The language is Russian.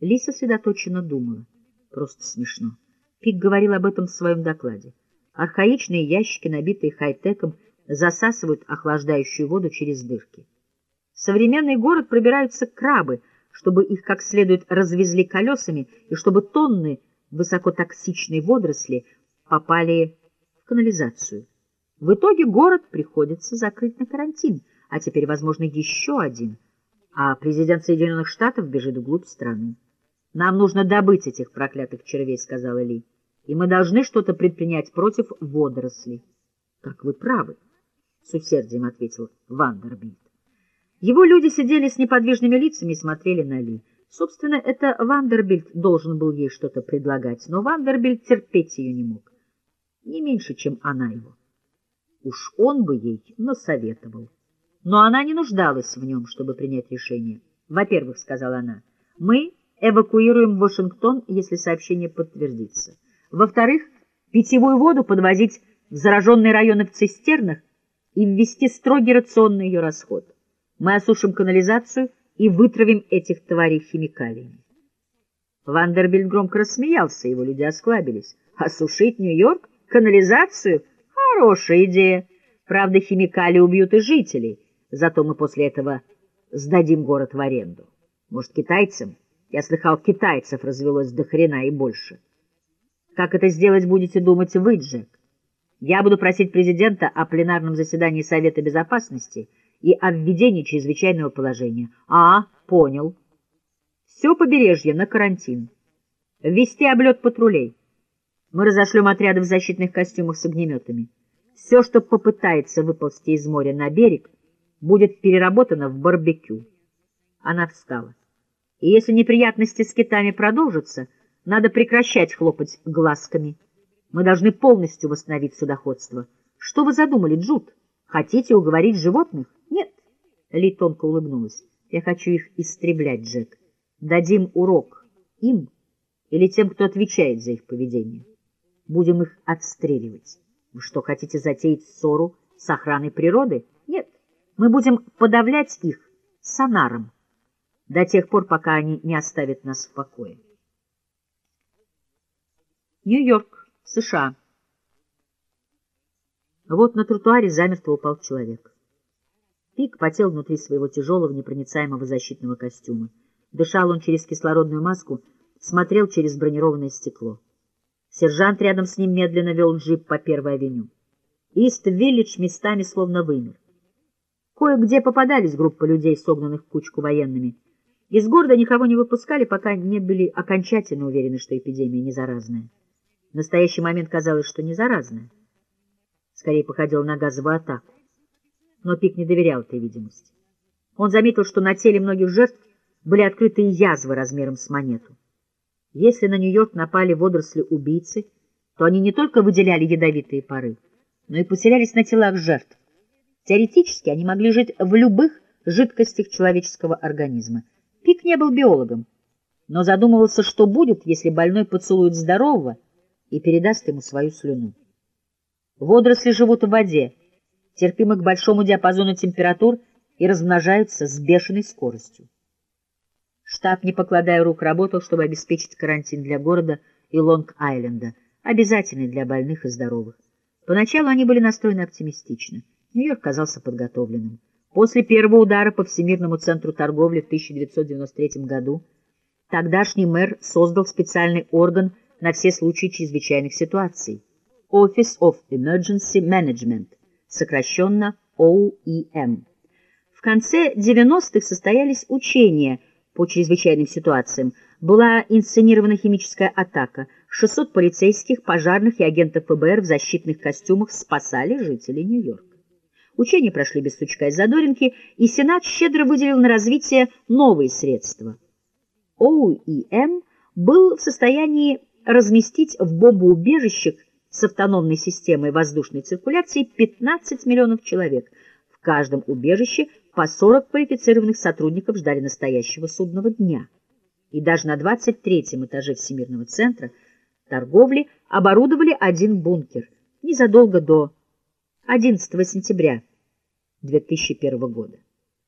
Ли сосредоточенно думала. Просто смешно. Пик говорил об этом в своем докладе. Архаичные ящики, набитые хай-теком, засасывают охлаждающую воду через дырки. В современный город пробираются крабы, чтобы их как следует развезли колесами и чтобы тонны высокотоксичной водоросли попали в канализацию. В итоге город приходится закрыть на карантин, а теперь, возможно, еще один, а президент Соединенных Штатов бежит вглубь страны. «Нам нужно добыть этих проклятых червей», — сказала Ли, — «и мы должны что-то предпринять против водорослей». «Как вы правы», — с усердием ответил Вандербильд. Его люди сидели с неподвижными лицами и смотрели на Ли. Собственно, это Вандербильд должен был ей что-то предлагать, но Вандербильд терпеть ее не мог. Не меньше, чем она его. Уж он бы ей насоветовал. Но она не нуждалась в нем, чтобы принять решение. «Во-первых, — сказала она, — мы эвакуируем Вашингтон, если сообщение подтвердится. Во-вторых, питьевую воду подвозить в зараженные районы в цистернах и ввести строгий рацион на ее расход. Мы осушим канализацию и вытравим этих тварей химикалиями. Вандербильд громко рассмеялся, его люди осклабились. Осушить Нью-Йорк? Канализацию? Хорошая идея. Правда, химикалии убьют и жителей. Зато мы после этого сдадим город в аренду. Может, китайцам? Я слыхал, китайцев развелось до хрена и больше. Как это сделать, будете думать вы, Джек? Я буду просить президента о пленарном заседании Совета Безопасности и о введении чрезвычайного положения. А, понял. Все побережье на карантин. Ввести облет патрулей. Мы разошлем отряды в защитных костюмах с огнеметами. Все, что попытается выползти из моря на берег, будет переработано в барбекю. Она встала. И если неприятности с китами продолжатся, надо прекращать хлопать глазками. Мы должны полностью восстановить судоходство. Что вы задумали, Джуд? Хотите уговорить животных? Нет. Ли тонко улыбнулась. Я хочу их истреблять, Джек. Дадим урок им или тем, кто отвечает за их поведение. Будем их отстреливать. Вы что, хотите затеять ссору с охраной природы? Нет. Мы будем подавлять их сонаром до тех пор, пока они не оставят нас в покое. Нью-Йорк, США. Вот на тротуаре замертво упал человек. Пик потел внутри своего тяжелого непроницаемого защитного костюма. Дышал он через кислородную маску, смотрел через бронированное стекло. Сержант рядом с ним медленно вел джип по Первой авеню. Ист-Виллидж местами словно вымер. Кое-где попадались группы людей, согнанных в кучку военными. Из города никого не выпускали, пока не были окончательно уверены, что эпидемия не заразная. В настоящий момент казалось, что не заразная. Скорее походила на газовую атаку. Но Пик не доверял этой видимости. Он заметил, что на теле многих жертв были открыты язвы размером с монету. Если на Нью-Йорк напали водоросли-убийцы, то они не только выделяли ядовитые пары, но и поселялись на телах жертв. Теоретически они могли жить в любых жидкостях человеческого организма. Пик не был биологом, но задумывался, что будет, если больной поцелует здорового и передаст ему свою слюну. Водоросли живут в воде, терпимы к большому диапазону температур и размножаются с бешеной скоростью. Штаб, не покладая рук, работал, чтобы обеспечить карантин для города и Лонг-Айленда, обязательный для больных и здоровых. Поначалу они были настроены оптимистично. Нью-Йорк казался подготовленным. После первого удара по Всемирному центру торговли в 1993 году тогдашний мэр создал специальный орган на все случаи чрезвычайных ситуаций — Office of Emergency Management, сокращенно OEM. В конце 90-х состоялись учения — по чрезвычайным ситуациям была инсценирована химическая атака. 600 полицейских, пожарных и агентов ФБР в защитных костюмах спасали жителей Нью-Йорка. Учения прошли без сучка и задоринки, и Сенат щедро выделил на развитие новые средства. ОУИМ был в состоянии разместить в бомбоубежищах с автономной системой воздушной циркуляции 15 миллионов человек. В каждом убежище по 40 квалифицированных сотрудников ждали настоящего судного дня. И даже на 23-м этаже Всемирного центра торговли оборудовали один бункер незадолго до 11 сентября 2001 года.